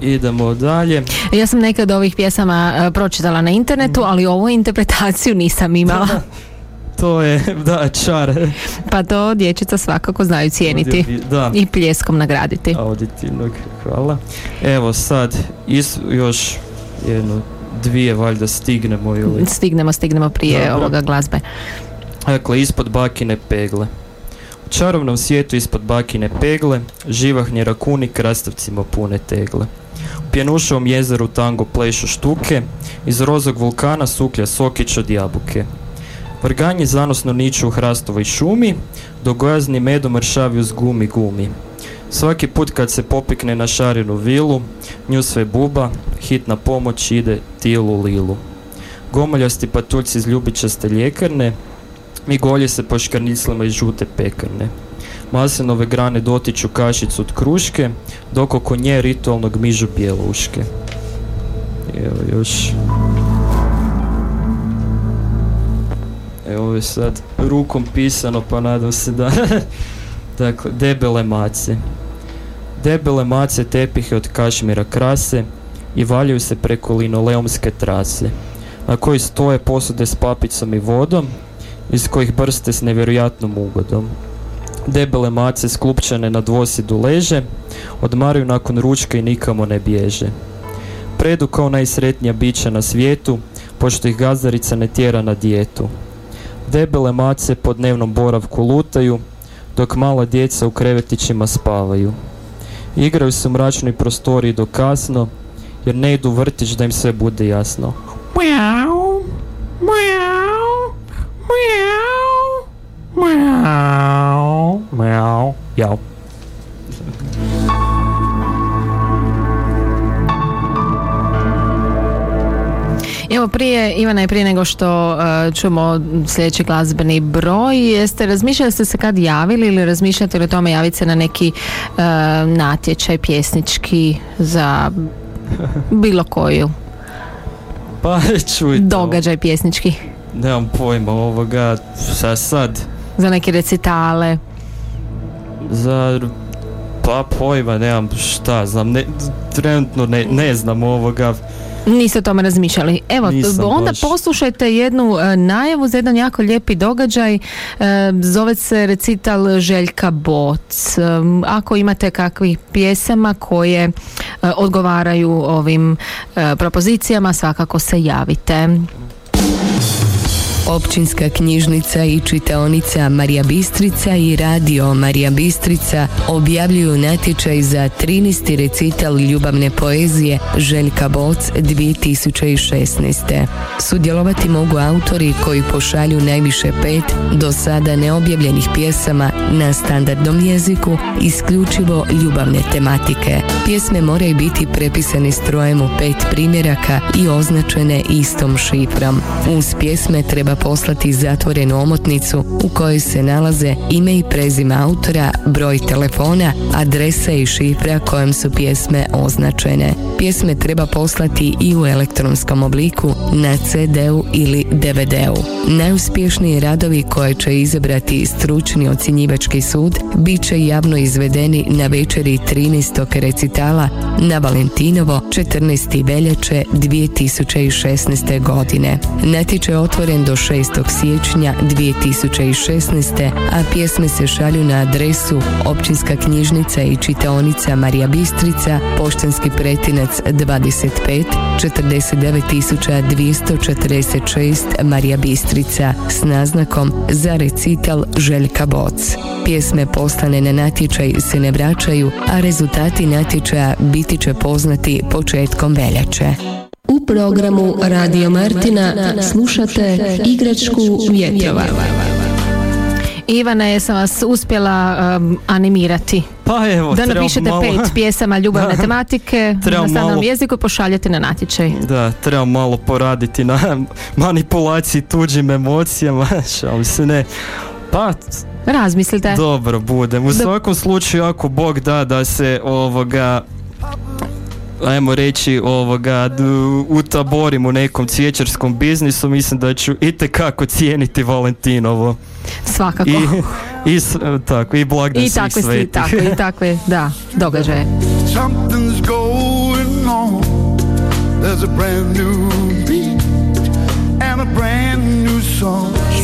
Idemo dalje. Ja sam nekad ovih pjesama e, pročitala na internetu, ali ovu interpretaciju nisam imala. To je, da, čar Pa to dječica svakako znaju cijeniti Da, i pljeskom nagraditi. auditivnog, hvala. Evo sad, is, još jednu, dvije valjda stignemo ili... Stignemo, stignemo prije Dobro. ovoga glazbe. Dakle, ispod bakine pegle. Čarovnom svijetu ispod bakine pegle, živahnje rakuni krastavcima pune tegle. U pjenušovom jezeru tango plešu štuke, iz rozog vulkana suklja sokić od jabuke. Vrganji zanosno niču u hrastovoj šumi, dok gojazni medom mršavi uz gumi gumi. Svaki put kad se popikne na šarinu vilu, nju sve buba, hitna pomoć ide tilu lilu. Gomoljasti patuljci iz ljubičaste ljekarne, mi golje se po iz žute pekarne. Maslinove grane dotiču kašicu od kruške, dok oko nje ritualno gmižu bjeluške. Evo još. Evo je sad rukom pisano, pa nadam se da... dakle, debele mace. Debele mace tepihe od kašmira krase i valjaju se preko linoleumske trase, na koji stoje posude s papicom i vodom, iz kojih brste s nevjerojatnom ugodom. Debele mace sklupčane na dvosidu leže, odmaraju nakon ručka i nikamo ne bježe. Predu kao najsretnija bića na svijetu, pošto ih gazdarica ne tjera na dijetu. Debele mace po dnevnom boravku lutaju, dok mala djeca u krevetićima spavaju. Igraju se u mračnoj prostoriji do kasno, jer ne idu vrtić da im sve bude jasno. Miau, Evo prije, Ivana je prije nego što uh, čujemo sljedeći glazbeni broj, jeste razmišljali ste se kad javili ili razmišljate li o tome javiti se na neki uh, natječaj pjesnički za bilo koju Pa čujte. događaj pjesnički, Nemam pojma ovoga, šta sad? Za neke recitale. Za... Pa pojma, nemam šta znam, ne, trenutno ne, ne znam ovoga. Niste o tome razmišljali. Evo, Nisam onda baš. poslušajte jednu e, najavu za jedan jako lijepi događaj. E, zove se recital Željka Boc. E, ako imate kakvih pjesama koje odgovaraju ovim propozicijama, svakako se javite. Općinska knjižnica i čitaonica Marija Bistrica i radio Marija Bistrica objavljuju natječaj za 13. recital ljubavne poezije Željka Boc 2016. Sudjelovati mogu autori koji pošalju najviše pet do sada neobjavljenih pjesama na standardnom jeziku isključivo ljubavne tematike. Pjesme moraju biti prepisane strojem u pet primjeraka i označene istom šifrom. Uz pjesme treba poslati zatvorenu omotnicu u kojoj se nalaze ime i prezime autora, broj telefona, adresa i šifra kojom su pjesme označene. Pjesme treba poslati i u elektronskom obliku na CD-u ili DVD-u. Najuspješniji radovi koje će izabrati stručni ocjenjivački sud bit će javno izvedeni na večeri 13. recitala na Valentinovo 14. veljače 2016. godine. Natječaj je otvoren do 6. siječnja 2016. a pjesme se šalju na adresu Općinska knjižnica i čitaonica Marija Bistrica, poštanski pretinac 25 49246 Marija Bistrica s naznakom za recital Željka Boc. Pjesme poslane na natječaj se ne vraćaju, a rezultati natječaja biti će poznati početkom veljače. U programu Radio Martina slušate igračku vjetrova. Ivana, jesam vas uspjela um, animirati? Pa evo, Da napišete malo- pet pjesama ljubavne tematike na stranom malo- jeziku pošaljete na natječaj. Da, treba malo poraditi na manipulaciji tuđim emocijama, šalim se ne. Pa, Razmislite. dobro budem. U Da- svakom slučaju, ako Bog da da se ovoga ajmo reći ovoga utaborim u nekom cvjećarskom biznisu, mislim da ću itekako cijeniti Valentinovo. Svakako. I, i, tako, i blagdan I svih takve, svetih. takve, i takve, da, događaje. Something's going on. There's a brand new beat and a brand new song.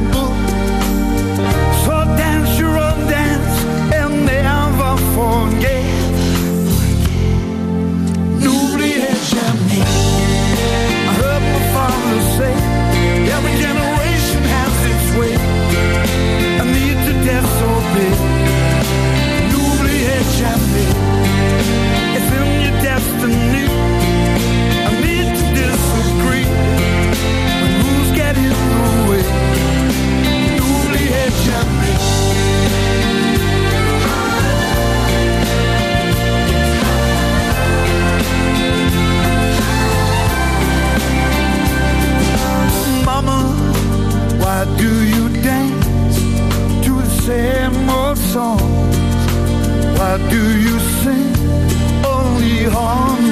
A. So dance your own dance and never forget. songs? Why do you sing only harmony?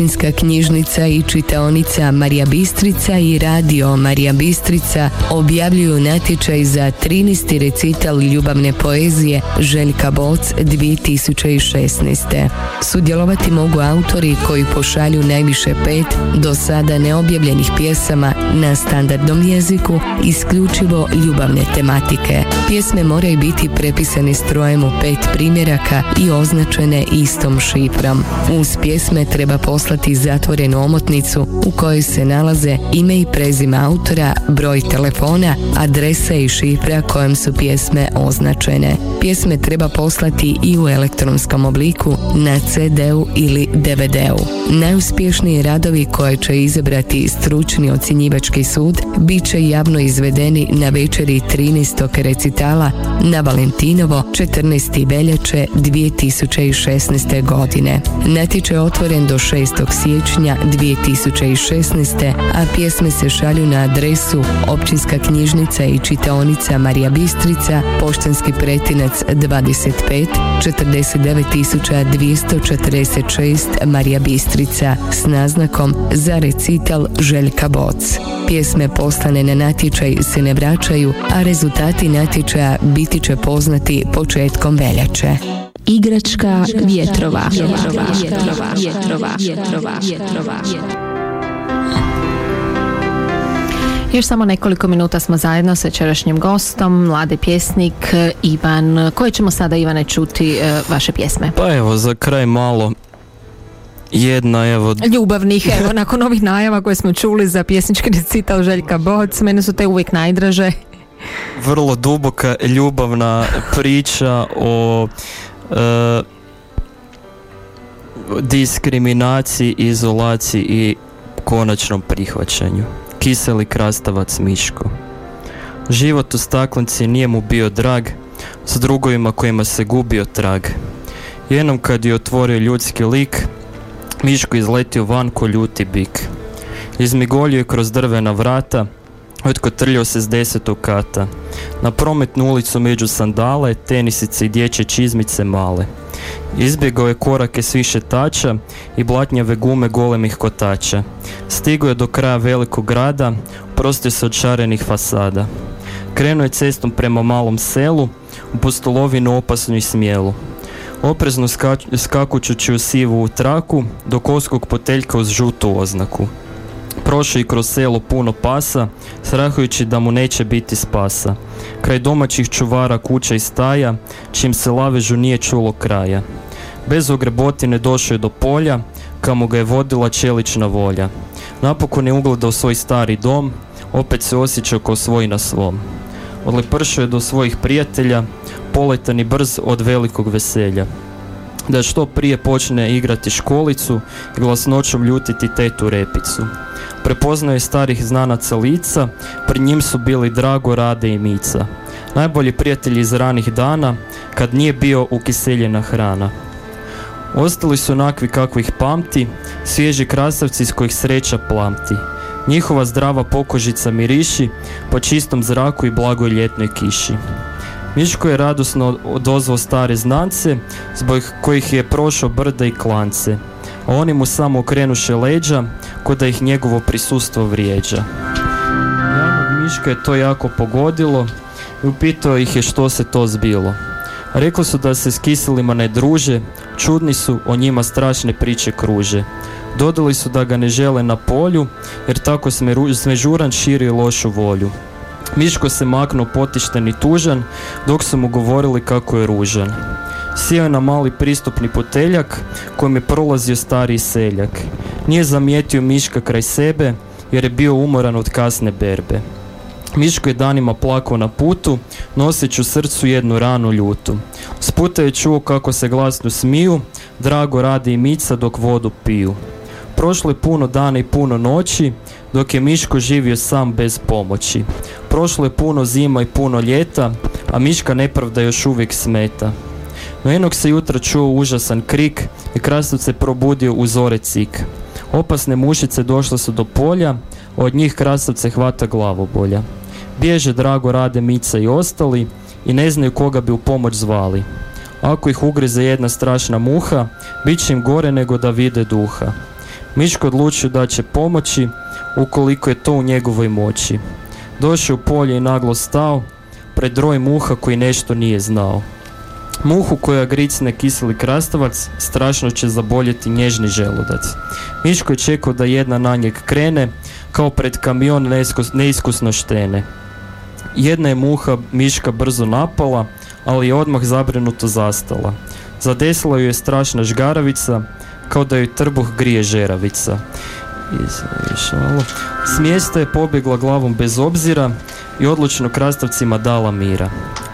Općinska knjižnica i čitaonica Marija Bistrica i radio Marija Bistrica objavljuju natječaj za 13. recital ljubavne poezije Željka Boc 2016. Sudjelovati mogu autori koji pošalju najviše pet do sada neobjavljenih pjesama na standardnom jeziku isključivo ljubavne tematike. Pjesme moraju biti prepisane strojem u pet primjeraka i označene istom šifrom. Uz pjesme treba poslati zatvorenu omotnicu u kojoj se nalaze ime i prezime autora, broj telefona, adresa i šifra kojom su pjesme označene. Pjesme treba poslati i u elektronskom obliku na CD-u ili DVD-u. Najuspješniji radovi koje će izabrati stručni ocjenjivački sud bit će javno izvedeni na večeri 13. recitala na Valentinovo 14. veljače 2016. godine. Natječaj je otvoren do 6. siječnja 2016. a pjesme se šalju na adresu Općinska knjižnica i čitaonica Marija Bistrica, poštanski pretinac 25 49246 Marija Bistrica s naznakom za recital Željka Boc. Pjesme poslane na natječaj se ne vraćaju, a rezultati natječaja biti će poznati početkom veljače. Igračka vjetrova. Vjetrova. Vjetrova. Vjetrova. Vjetrova. Još samo nekoliko minuta smo zajedno s večerašnjim gostom, mladi pjesnik e, Ivan. Koje ćemo sada, Ivane, čuti e, vaše pjesme? Pa evo, za kraj malo jedna, evo, Ljubavnih, evo, nakon ovih najava koje smo čuli za pjesnički recital Željka Boc, mene su te uvijek najdraže. vrlo duboka ljubavna priča o e, diskriminaciji, izolaciji i konačnom prihvaćanju. Kiseli krastavac Miško. Život u staklenci nije mu bio drag, s drugovima kojima se gubio trag. Jednom kad je otvorio ljudski lik, Miško izletio van ko ljuti bik. Izmigoljio je kroz drvena vrata, otkotrljao se s desetog kata. Na prometnu ulicu među sandale, tenisice i dječje čizmice male. Izbjegao je korake s više tača i blatnjave gume golemih kotača. Stigao je do kraja velikog grada, prostio se od šarenih fasada. Krenuo je cestom prema malom selu, u pustolovinu opasnu i smjelu. Oprezno skakućući u sivu traku, do koskog poteljka uz žutu oznaku. Prošao i kroz selo puno pasa, strahujući da mu neće biti spasa. Kraj domaćih čuvara kuća i staja, čim se lavežu nije čulo kraja. Bez ogrebotine došao je do polja, kamo ga je vodila čelična volja. Napokon je ugledao svoj stari dom, opet se osjećao kao svoj na svom. Odlepršao je do svojih prijatelja, poletan i brz od velikog veselja. Da što prije počne igrati školicu i glasnoćom ljutiti tetu repicu. Prepoznao je starih znanaca lica, pred njim su bili Drago, Rade i Mica. Najbolji prijatelji iz ranih dana, kad nije bio ukiseljena hrana. Ostali su onakvi kakvi ih pamti, svježi krasavci s kojih sreća plamti. Njihova zdrava pokožica miriši po čistom zraku i blagoj ljetnoj kiši. Miško je radosno odozvao stare znance, zbog kojih je prošao brda i klance. A oni mu samo okrenuše leđa, ko da ih njegovo prisustvo vrijeđa. Janog Miška je to jako pogodilo i upitao ih je što se to zbilo. Rekli su da se s kiselima ne druže, čudni su, o njima strašne priče kruže. Dodali su da ga ne žele na polju, jer tako smežuran širi lošu volju. Miško se maknuo potišten i tužan, dok su mu govorili kako je ružan. Sjeo je na mali pristupni poteljak, kojim je prolazio stari seljak. Nije zamijetio Miška kraj sebe, jer je bio umoran od kasne berbe. Miško je danima plakao na putu, noseći u srcu jednu ranu ljutu. S puta je čuo kako se glasno smiju, drago radi i mica dok vodu piju. Prošlo je puno dana i puno noći, dok je Miško živio sam bez pomoći. Prošlo je puno zima i puno ljeta, a Miška nepravda još uvijek smeta. No jednog se jutra čuo užasan krik i krasac se probudio u zore cik. Opasne mušice došle su do polja, od njih krasavce hvata glavobolja. Bježe drago rade Mica i ostali i ne znaju koga bi u pomoć zvali. Ako ih ugrize jedna strašna muha, bit će im gore nego da vide duha. Miško odlučio da će pomoći ukoliko je to u njegovoj moći. Došao u polje i naglo stao pred roj muha koji nešto nije znao. Muhu koja gricne kiseli krastavac strašno će zaboljeti nježni želudac. Miško je čekao da jedna na njeg krene, kao pred kamion neiskus- neiskusno štene. Jedna je muha Miška brzo napala, ali je odmah zabrinuto zastala. Zadesila ju je strašna žgaravica, kao da joj trbuh grije žeravica. Iz- išalo. S mjesta je pobjegla glavom bez obzira i odlučno krastavcima dala mira.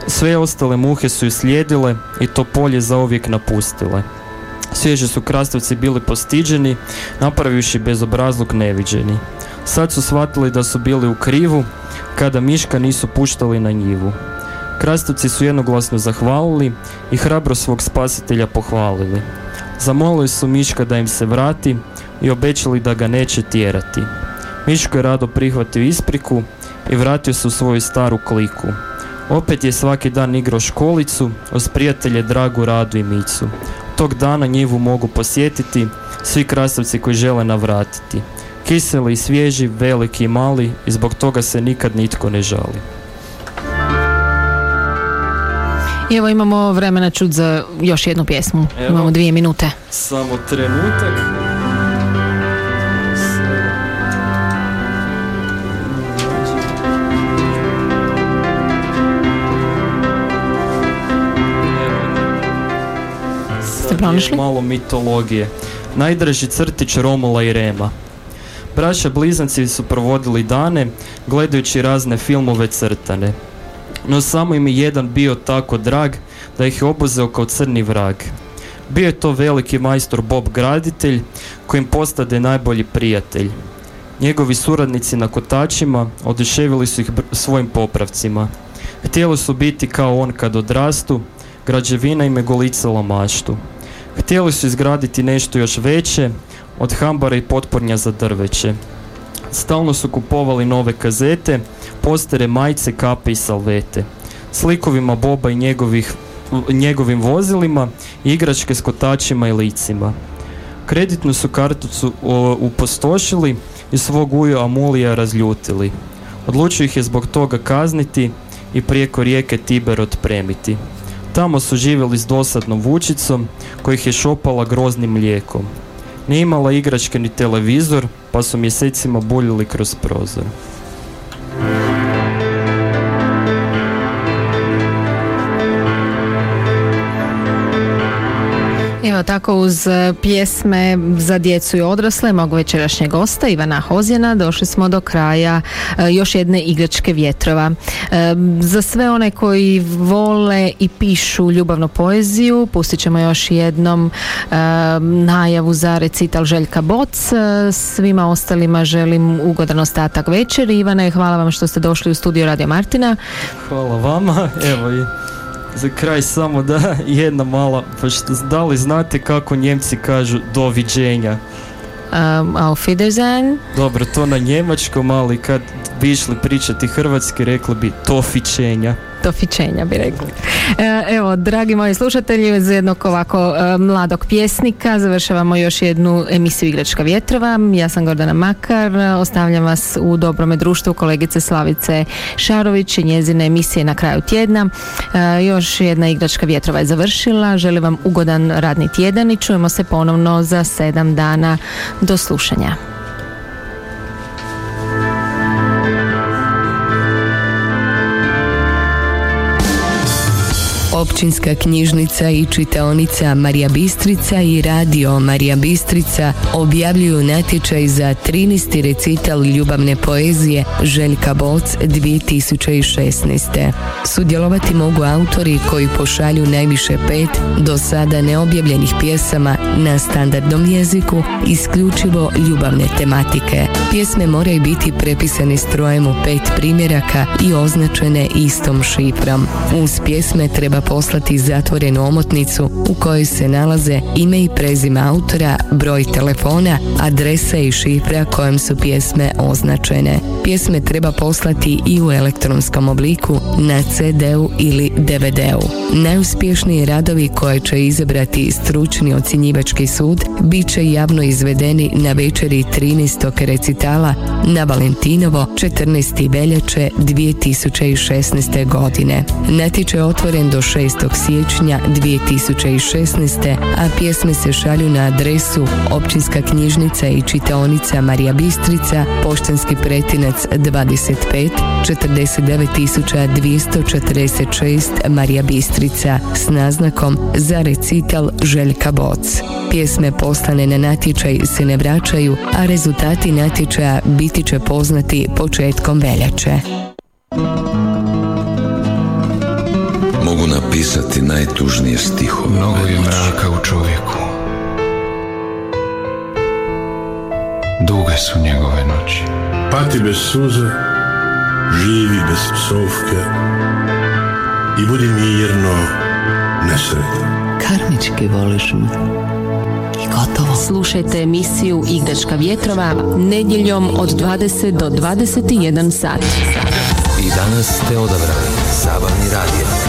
Sve ostale muhe su ju slijedile i to polje zauvijek napustile. Svježe su krastavci bili postiđeni, napravivši bezobrazluk neviđeni. Sad su shvatili da su bili u krivu, kada miška nisu puštali na njivu. Krastavci su jednoglasno zahvalili i hrabro svog spasitelja pohvalili. Zamolili su Miška da im se vrati i obećali da ga neće tjerati. Miško je rado prihvatio ispriku i vratio se u svoju staru kliku. Opet je svaki dan igrao školicu, uz prijatelje Dragu, Radu i Micu. Tog dana njivu mogu posjetiti svi krastavci koji žele navratiti. Kiseli i svježi, veliki i mali i zbog toga se nikad nitko ne žali. I evo imamo vremena čut za još jednu pjesmu. Evo. Imamo dvije minute. Samo trenutak. Pronašli? Malo mitologije. Najdraži crtić Romula i Rema. Braća blizanci su provodili dane gledajući razne filmove crtane. No samo im je jedan bio tako drag da ih je obuzeo kao crni vrag. Bio je to veliki majstor Bob Graditelj kojim postade najbolji prijatelj. Njegovi suradnici na kotačima oduševili su ih svojim popravcima. Htjeli su biti kao on kad odrastu, građevina im je golicala maštu. Htjeli su izgraditi nešto još veće od hambara i potpornja za drveće. Stalno su kupovali nove kazete, postere, majice, kape i salvete. Slikovima Boba i njegovih, njegovim vozilima, igračke s kotačima i licima. Kreditnu su karticu o, upostošili i svog uju Amulija razljutili. Odlučio ih je zbog toga kazniti i prijeko rijeke Tiber otpremiti. Tamo su živjeli s dosadnom vučicom kojih je šopala groznim mlijekom. Nije imala igračke ni televizor, pa su mjesecima buljili kroz prozor. Evo tako uz e, pjesme za djecu i odrasle mogu večerašnjeg gosta Ivana Hozjena došli smo do kraja e, još jedne igračke vjetrova. E, Za sve one koji vole i pišu ljubavnu poeziju pustit ćemo još jednom najavu za recital Željka Boc. Svima ostalima želim ugodan ostatak večeri. Ivane, hvala vam što ste došli u studio Radio Martina. Hvala vama, evo i za kraj samo da jedna mala, pa što, da li znate kako Njemci kažu doviđenja? Um, auf Wiedersehen. Dobro, to na njemačkom, ali kad bi išli pričati hrvatski, rekli bi tofićenja. Dofićenja bi rekli. E, Evo, dragi moji slušatelji, uz jednog ovako e, mladog pjesnika završavamo još jednu emisiju Igračka vjetrova. Ja sam Gordana Makar, ostavljam vas u dobrome društvu kolegice Slavice Šarović i njezine emisije na kraju tjedna. E, Još jedna Igračka vjetrova je završila. Želim vam ugodan radni tjedan i čujemo se ponovno za sedam dana. Do slušanja. Općinska knjižnica i čitaonica Marija Bistrica i radio Marija Bistrica objavljuju natječaj za 13. recital ljubavne poezije Željka Boc 2016. Sudjelovati mogu autori koji pošalju najviše pet do sada neobjavljenih pjesama na standardnom jeziku isključivo ljubavne tematike. Pjesme moraju biti prepisane strojem u pet primjeraka i označene istom šifrom. Uz pjesme treba poslati zatvorenu omotnicu u kojoj se nalaze ime i prezime autora, broj telefona, adresa i šifra kojom su pjesme označene. Pjesme treba poslati i u elektronskom obliku na CD-u ili DVD-u. Najuspješniji radovi koje će izabrati stručni ocjenjivački sud bit će javno izvedeni na večeri 13. recitala na Valentinovo 14. veljače 2016. godine. Natječaj je otvoren do 6. siječnja 2016. a pjesme se šalju na adresu Općinska knjižnica i čitaonica Marija Bistrica, poštanski pretinac 25 49246 Marija Bistrica s naznakom za recital Željka Boc. Pjesme poslane na natječaj se ne vraćaju, a rezultati natječaja biti će poznati početkom veljače. Mogu napisati najtužnije stihove. Mnogo je mraka u čovjeku. Duge su njegove noći. Pati bez suze, živi bez psovke i budi mirno nesretan. Karmički voliš me. I gotovo. Slušajte emisiju Igračka vjetrova nedjeljom od 20 do 21 sat. I danas ste odabrali Zabavni radio.